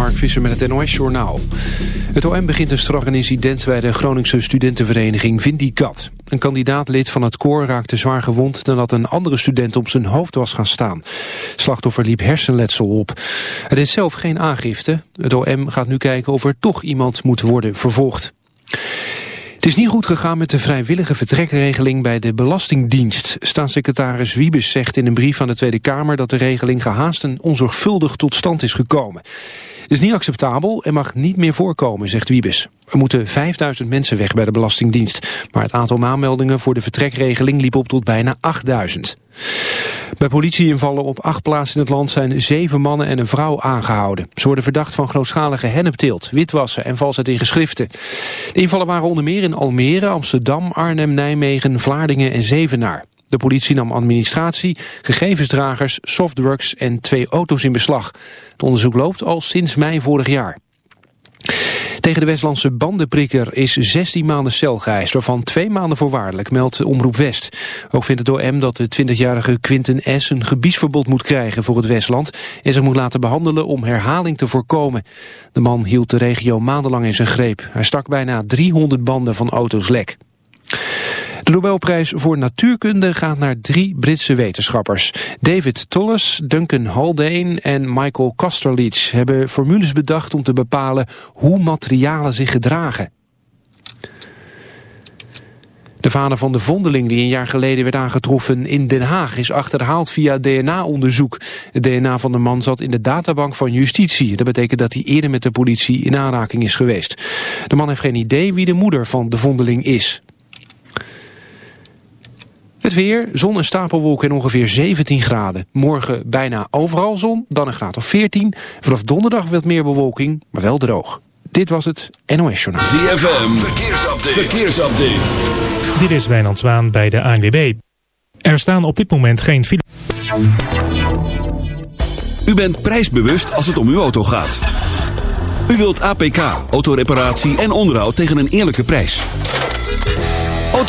Mark Visser met het NOS-journaal. Het OM begint een straf een incident bij de Groningse studentenvereniging Vindicat. Een kandidaatlid van het koor raakte zwaar gewond... nadat een andere student op zijn hoofd was gaan staan. Slachtoffer liep hersenletsel op. Hij deed zelf geen aangifte. Het OM gaat nu kijken of er toch iemand moet worden vervolgd. Het is niet goed gegaan met de vrijwillige vertrekregeling bij de Belastingdienst. Staatssecretaris Wiebes zegt in een brief aan de Tweede Kamer dat de regeling gehaast en onzorgvuldig tot stand is gekomen. Is niet acceptabel en mag niet meer voorkomen, zegt Wiebes. Er moeten 5000 mensen weg bij de Belastingdienst. Maar het aantal aanmeldingen voor de vertrekregeling liep op tot bijna 8000. Bij politieinvallen op acht plaatsen in het land zijn zeven mannen en een vrouw aangehouden. Ze worden verdacht van grootschalige hennepteelt, witwassen en valsheid in geschriften. De invallen waren onder meer in Almere, Amsterdam, Arnhem, Nijmegen, Vlaardingen en Zevenaar. De politie nam administratie, gegevensdragers, softdrugs en twee auto's in beslag. Het onderzoek loopt al sinds mei vorig jaar. Tegen de Westlandse bandenprikker is 16 maanden cel geëist, waarvan twee maanden voorwaardelijk, meldt Omroep West. Ook vindt het OM dat de 20-jarige Quinten S. een gebiedsverbod moet krijgen voor het Westland en zich moet laten behandelen om herhaling te voorkomen. De man hield de regio maandenlang in zijn greep. Hij stak bijna 300 banden van auto's lek. De Nobelprijs voor natuurkunde gaat naar drie Britse wetenschappers. David Tullis, Duncan Haldane en Michael Kosterlitz hebben formules bedacht om te bepalen hoe materialen zich gedragen. De vader van de vondeling die een jaar geleden werd aangetroffen in Den Haag is achterhaald via DNA-onderzoek. Het DNA van de man zat in de databank van justitie. Dat betekent dat hij eerder met de politie in aanraking is geweest. De man heeft geen idee wie de moeder van de vondeling is. Het weer, zon en stapelwolken en ongeveer 17 graden. Morgen bijna overal zon, dan een graad of 14. Vanaf donderdag wat meer bewolking, maar wel droog. Dit was het NOS Journaal. ZFM, verkeersupdate. verkeersupdate. Dit is Wijnand Zwaan bij de ANWB. Er staan op dit moment geen files. U bent prijsbewust als het om uw auto gaat. U wilt APK, autoreparatie en onderhoud tegen een eerlijke prijs.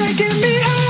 taking me high.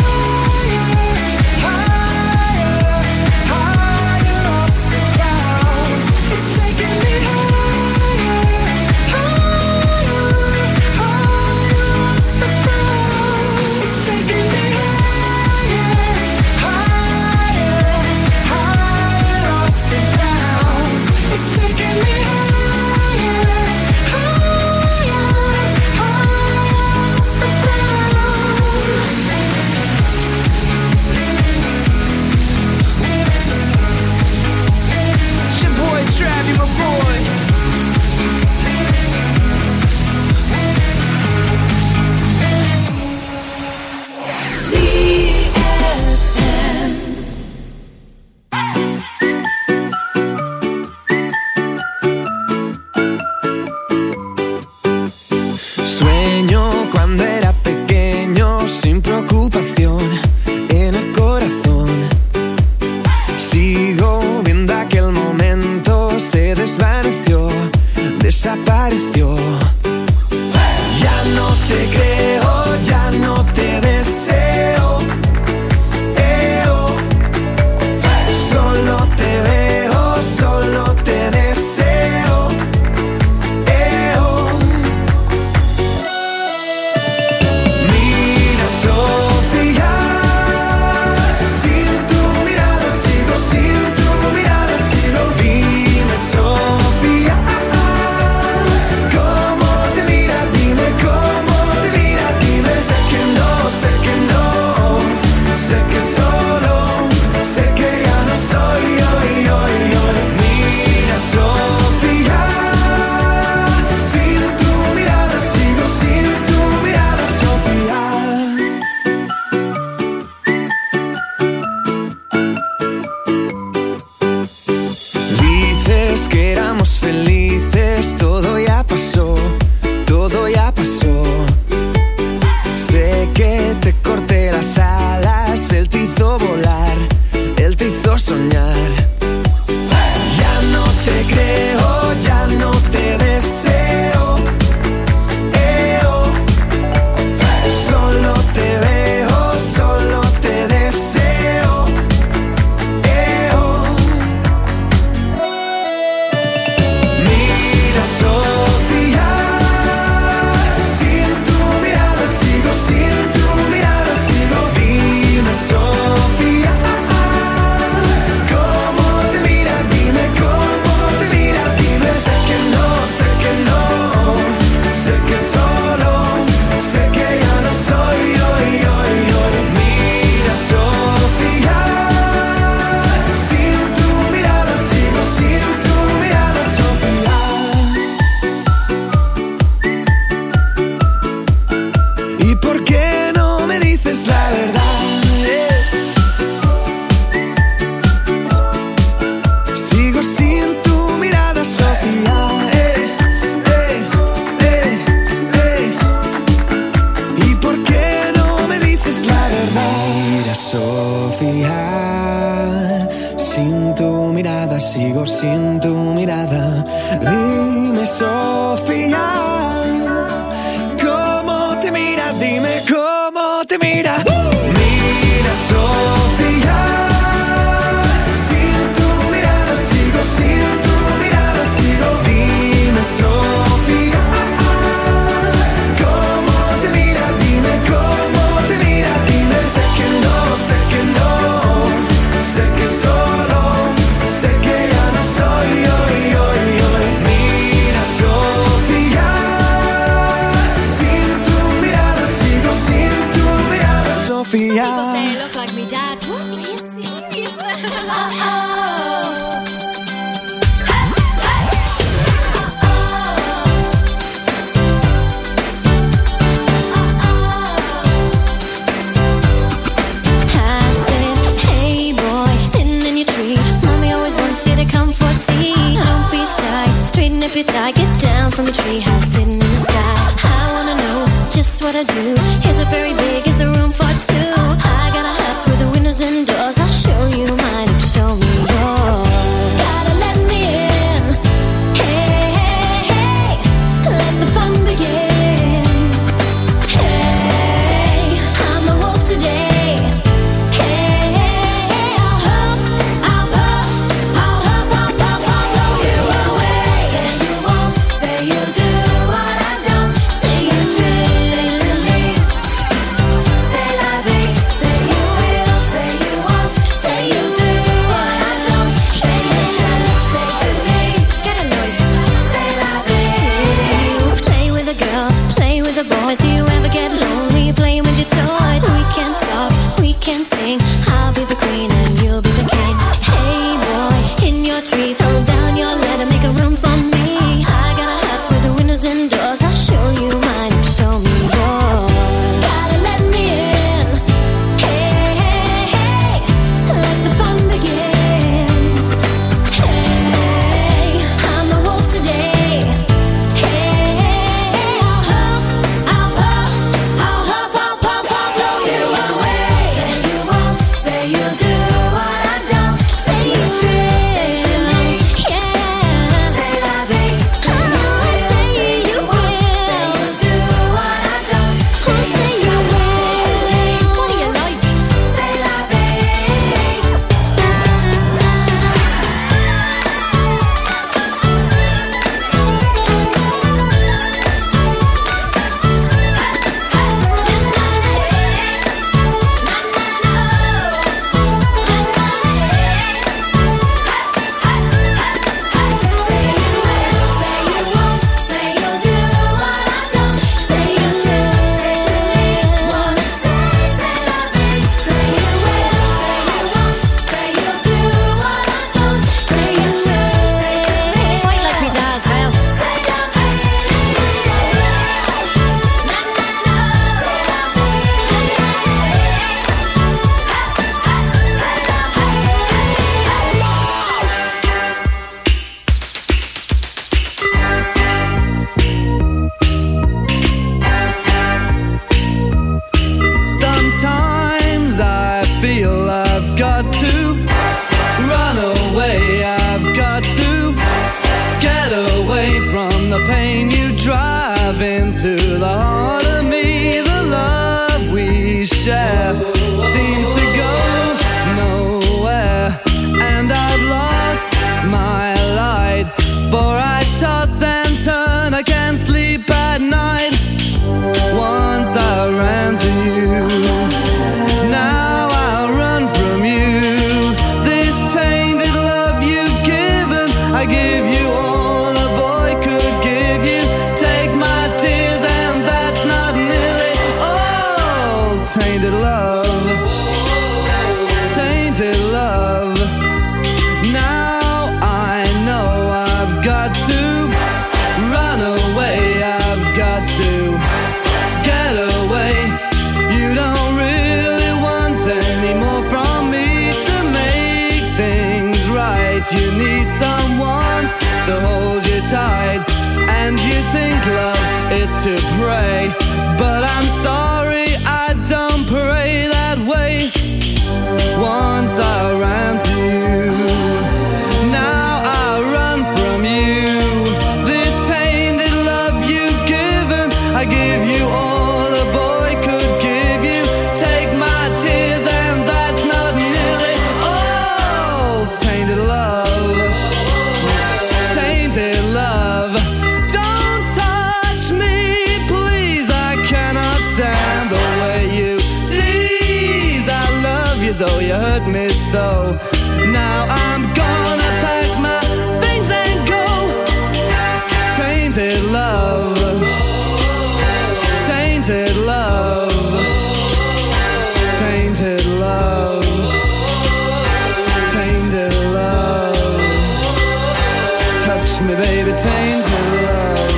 Touch me, baby, tainted love.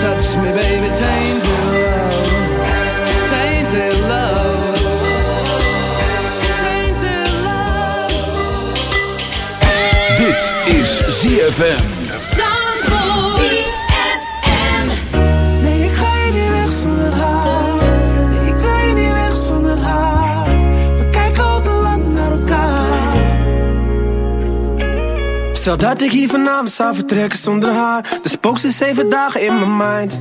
Touch me, baby, tainted love. Tainted love. Tainted love. Dit is ZFM. Stel dat ik hier vanavond zou vertrekken zonder haar. Dus spook ze zeven dagen in mijn mind.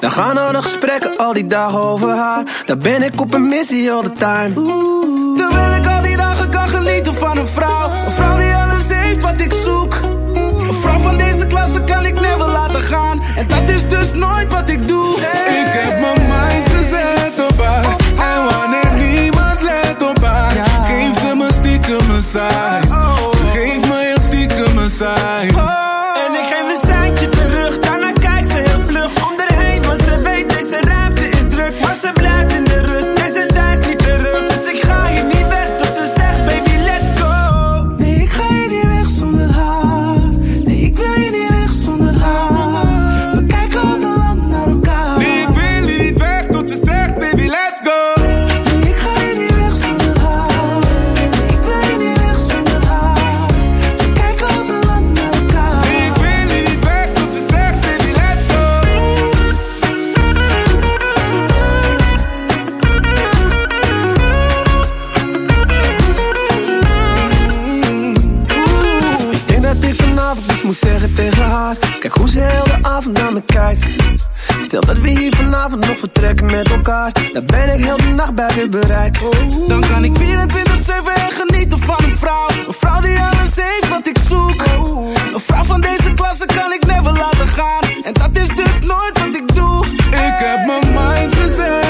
Dan gaan al de gesprekken al die dagen over haar. Dan ben ik op een missie all the time. Oeh. Terwijl ik al die dagen kan genieten van een vrouw. Een vrouw die alles heeft wat ik zoek. Een vrouw van deze klasse kan ik never laten gaan. En dat is dus nooit wat ik doe. Ik heb mijn mind gezet op haar. En wanneer niemand let op haar Geef ze me stiekem een saai met Dan ben ik heel de nacht buiten bereik. Dan kan ik 24-7 genieten van een vrouw. Een vrouw die alles heeft wat ik zoek. Een vrouw van deze klasse kan ik never laten gaan. En dat is dus nooit wat ik doe. Ik heb mijn mind gezet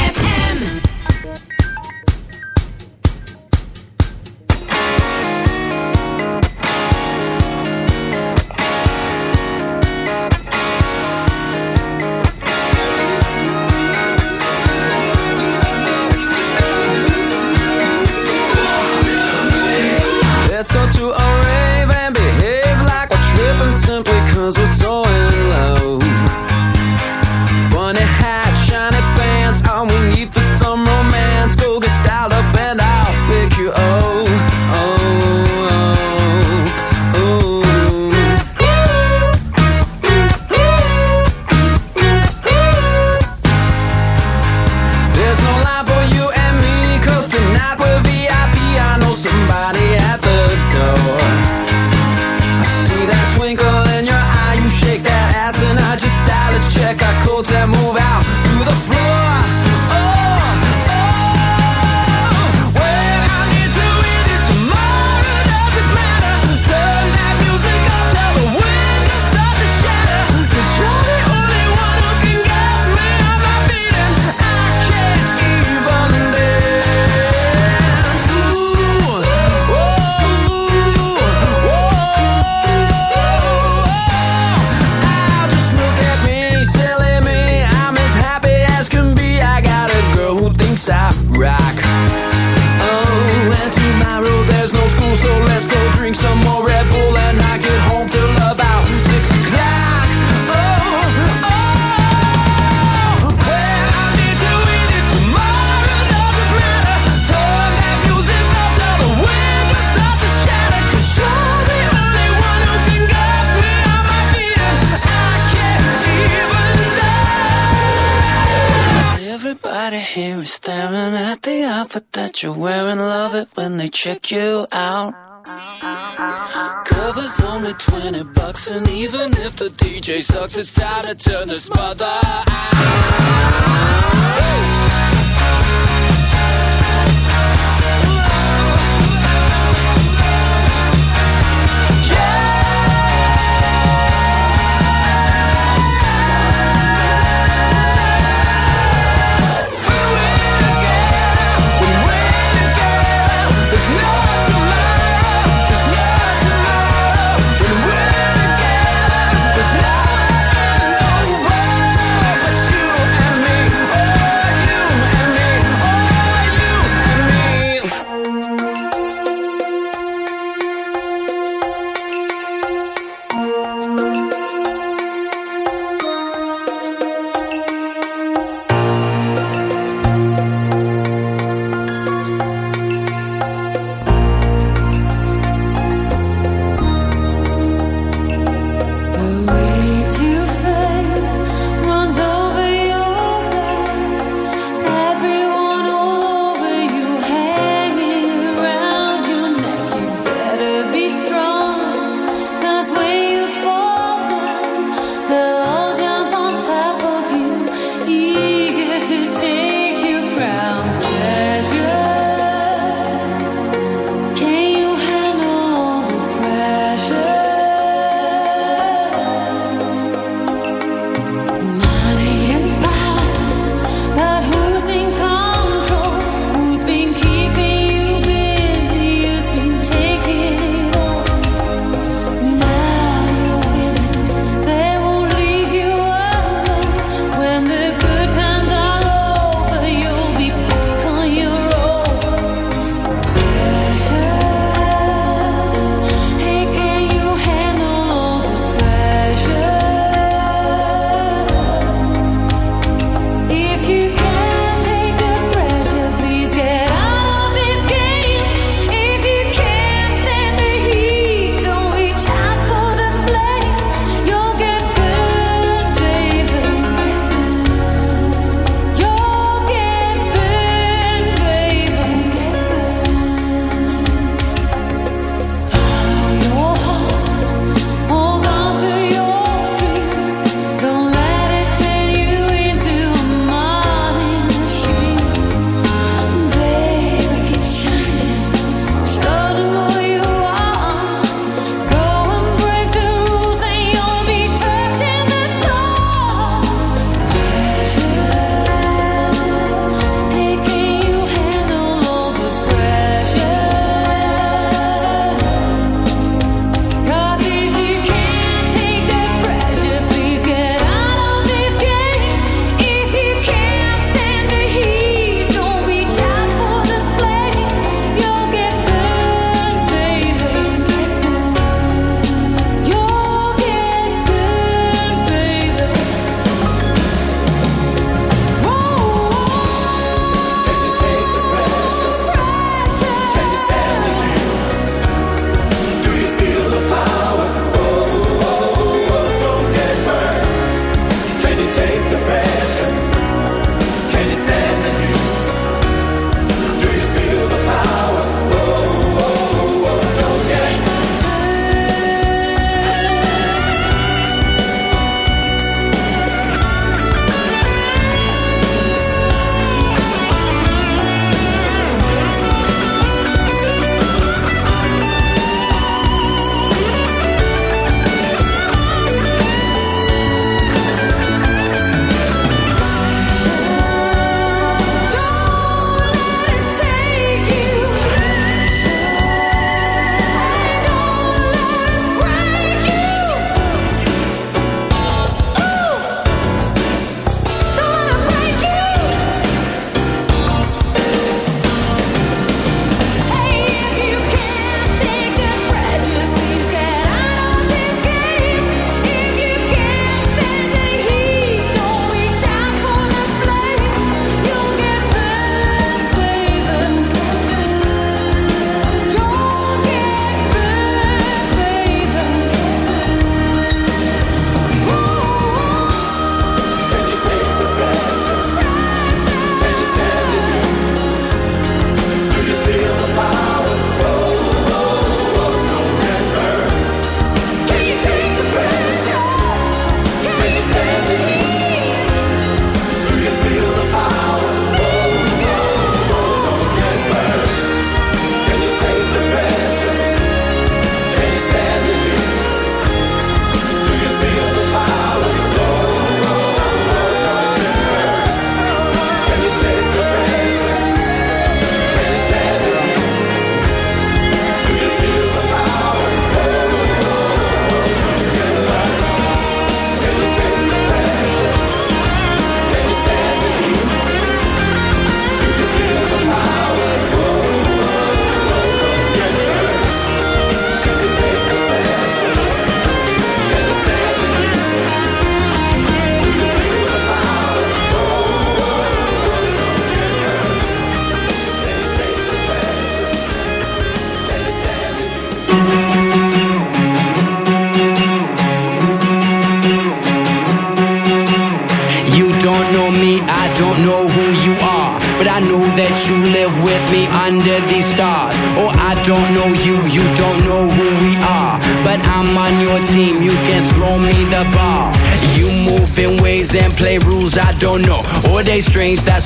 20 bucks and even if the DJ sucks, it's time to turn this mother out.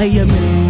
I am